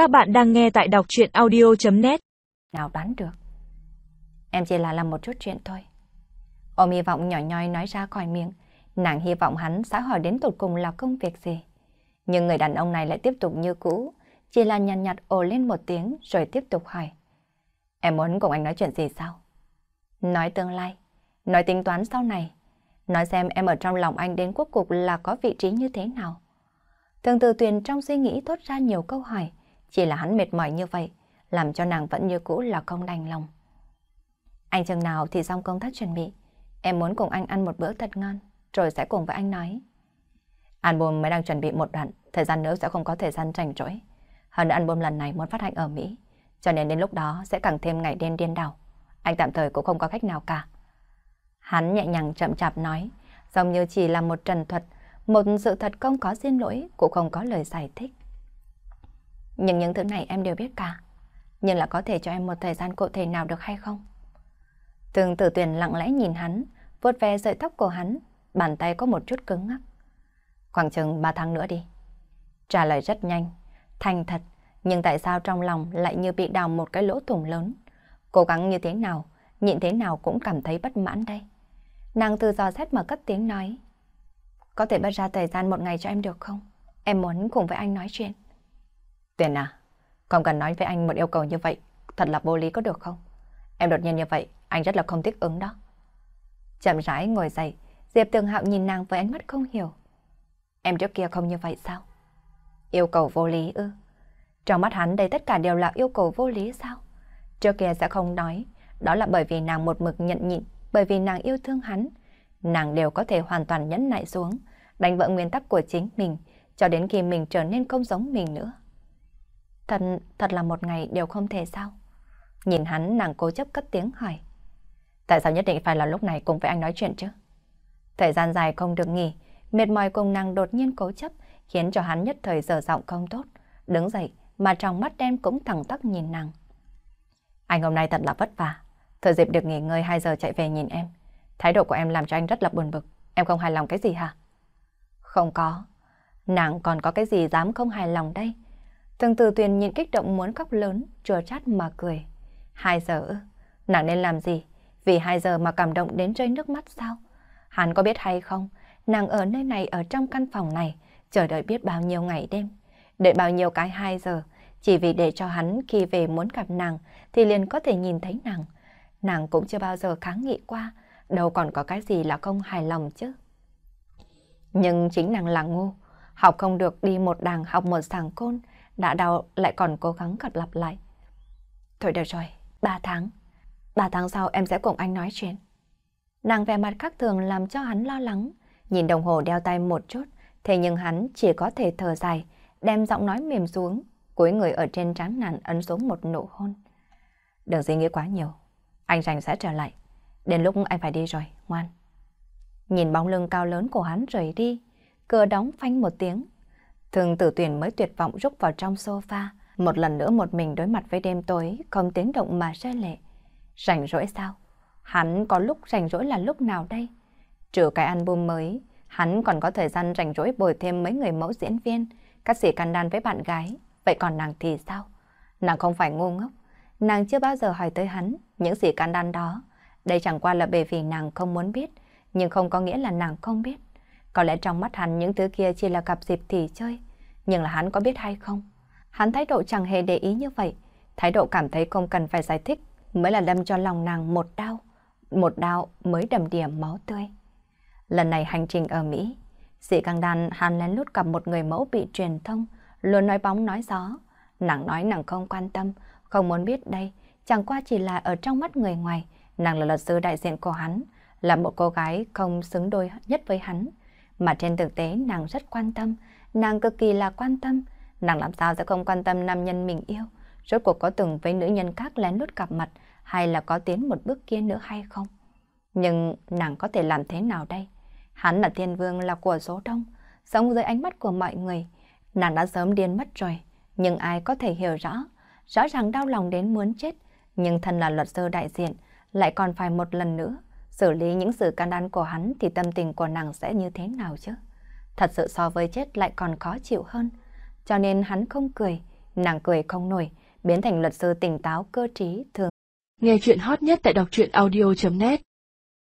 Các bạn đang nghe tại đọc chuyện audio.net Nào đoán được. Em chỉ là làm một chút chuyện thôi. Ôm hy vọng nhỏ nhoi nói ra khỏi miệng. Nàng hy vọng hắn sẽ hỏi đến tụt cùng là công việc gì. Nhưng người đàn ông này lại tiếp tục như cũ. Chỉ là nhằn nhạt ồ lên một tiếng rồi tiếp tục hỏi. Em muốn cùng anh nói chuyện gì sao? Nói tương lai. Nói tính toán sau này. Nói xem em ở trong lòng anh đến cuối cục là có vị trí như thế nào. Thường từ tuyền trong suy nghĩ tốt ra nhiều câu hỏi. Chỉ là hắn mệt mỏi như vậy, làm cho nàng vẫn như cũ là không đành lòng. Anh chừng nào thì xong công tác chuẩn bị. Em muốn cùng anh ăn một bữa thật ngon, rồi sẽ cùng với anh nói. Album mới đang chuẩn bị một đoạn, thời gian nữa sẽ không có thời gian rảnh rỗi. Hơn nữa album lần này muốn phát hành ở Mỹ, cho nên đến lúc đó sẽ càng thêm ngày đêm điên đảo. Anh tạm thời cũng không có cách nào cả. Hắn nhẹ nhàng chậm chạp nói, giống như chỉ là một trần thuật, một sự thật không có xin lỗi, cũng không có lời giải thích. Nhưng những thứ này em đều biết cả. Nhưng là có thể cho em một thời gian cụ thể nào được hay không? Tường tử tuyển lặng lẽ nhìn hắn, vuốt ve sợi tóc của hắn, bàn tay có một chút cứng ngắc. Khoảng chừng 3 tháng nữa đi. Trả lời rất nhanh, thành thật, nhưng tại sao trong lòng lại như bị đào một cái lỗ thủng lớn? Cố gắng như thế nào, nhịn thế nào cũng cảm thấy bất mãn đây. Nàng từ dò xét mà cất tiếng nói. Có thể bắt ra thời gian một ngày cho em được không? Em muốn cùng với anh nói chuyện. Tuyền à, không cần nói với anh một yêu cầu như vậy, thật là vô lý có được không? Em đột nhiên như vậy, anh rất là không thích ứng đó. Chậm rãi ngồi dậy, Diệp Tường Hạo nhìn nàng với ánh mắt không hiểu. Em trước kia không như vậy sao? Yêu cầu vô lý ư? Trong mắt hắn đây tất cả đều là yêu cầu vô lý sao? Trước kia sẽ không nói, đó là bởi vì nàng một mực nhận nhịn, bởi vì nàng yêu thương hắn. Nàng đều có thể hoàn toàn nhẫn nại xuống, đánh vỡ nguyên tắc của chính mình, cho đến khi mình trở nên không giống mình nữa. Thật, thật là một ngày đều không thể sao? Nhìn hắn nàng cố chấp cất tiếng hỏi. Tại sao nhất định phải là lúc này cùng với anh nói chuyện chứ? Thời gian dài không được nghỉ, mệt mỏi cùng nàng đột nhiên cố chấp, khiến cho hắn nhất thời giờ giọng không tốt. Đứng dậy, mà trong mắt đen cũng thẳng tắc nhìn nàng. Anh hôm nay thật là vất vả. Thời dịp được nghỉ ngơi 2 giờ chạy về nhìn em. Thái độ của em làm cho anh rất là buồn bực. Em không hài lòng cái gì hả? Không có. Nàng còn có cái gì dám không hài lòng đây? Từng từ tuyền nhìn kích động muốn khóc lớn, chua chát mà cười. Hai giờ Nàng nên làm gì? Vì hai giờ mà cảm động đến rơi nước mắt sao? Hắn có biết hay không? Nàng ở nơi này ở trong căn phòng này, chờ đợi biết bao nhiêu ngày đêm. Đợi bao nhiêu cái hai giờ, chỉ vì để cho hắn khi về muốn gặp nàng thì liền có thể nhìn thấy nàng. Nàng cũng chưa bao giờ kháng nghị qua, đâu còn có cái gì là không hài lòng chứ. Nhưng chính nàng là ngu, học không được đi một đàng học một sàng côn, đã đau lại còn cố gắng gật lặp lại. Thôi được rồi, ba tháng. Ba tháng sau em sẽ cùng anh nói chuyện. Nàng vẻ mặt khác thường làm cho hắn lo lắng. Nhìn đồng hồ đeo tay một chút, thế nhưng hắn chỉ có thể thở dài, đem giọng nói mềm xuống, cuối người ở trên trán nàng ấn xuống một nụ hôn. Đừng suy nghĩ quá nhiều, anh rảnh sẽ trở lại. Đến lúc anh phải đi rồi, ngoan. Nhìn bóng lưng cao lớn của hắn rời đi, cửa đóng phanh một tiếng, Thường tử tuyển mới tuyệt vọng rút vào trong sofa, một lần nữa một mình đối mặt với đêm tối, không tiếng động mà rơi lệ. Rảnh rỗi sao? Hắn có lúc rảnh rỗi là lúc nào đây? Trừ cái album mới, hắn còn có thời gian rảnh rỗi bồi thêm mấy người mẫu diễn viên, các sĩ can đan với bạn gái. Vậy còn nàng thì sao? Nàng không phải ngu ngốc. Nàng chưa bao giờ hỏi tới hắn những gì can đan đó. Đây chẳng qua là bởi vì nàng không muốn biết, nhưng không có nghĩa là nàng không biết. Có lẽ trong mắt hắn những thứ kia chỉ là cặp dịp thì chơi, nhưng là hắn có biết hay không? Hắn thái độ chẳng hề để ý như vậy, thái độ cảm thấy không cần phải giải thích mới là đâm cho lòng nàng một đau, một đau mới đầm điểm máu tươi. Lần này hành trình ở Mỹ, sĩ căng đàn hắn lén lút gặp một người mẫu bị truyền thông, luôn nói bóng nói gió. Nàng nói nàng không quan tâm, không muốn biết đây, chẳng qua chỉ là ở trong mắt người ngoài, nàng là luật sư đại diện của hắn, là một cô gái không xứng đôi nhất với hắn. Mà trên thực tế nàng rất quan tâm, nàng cực kỳ là quan tâm. Nàng làm sao sẽ không quan tâm nam nhân mình yêu? Rốt cuộc có từng với nữ nhân khác lén lút gặp mặt hay là có tiến một bước kia nữa hay không? Nhưng nàng có thể làm thế nào đây? Hắn là thiên vương là của số đông, sống dưới ánh mắt của mọi người. Nàng đã sớm điên mất rồi, nhưng ai có thể hiểu rõ? Rõ ràng đau lòng đến muốn chết, nhưng thân là luật sư đại diện, lại còn phải một lần nữa xử lý những sự can đan của hắn thì tâm tình của nàng sẽ như thế nào chứ? Thật sự so với chết lại còn khó chịu hơn. Cho nên hắn không cười, Nàng cười không nổi, biến thành luật sư tỉnh táo cơ trí thường. Nghe chuyện hot nhất tại đọc truyện audio.net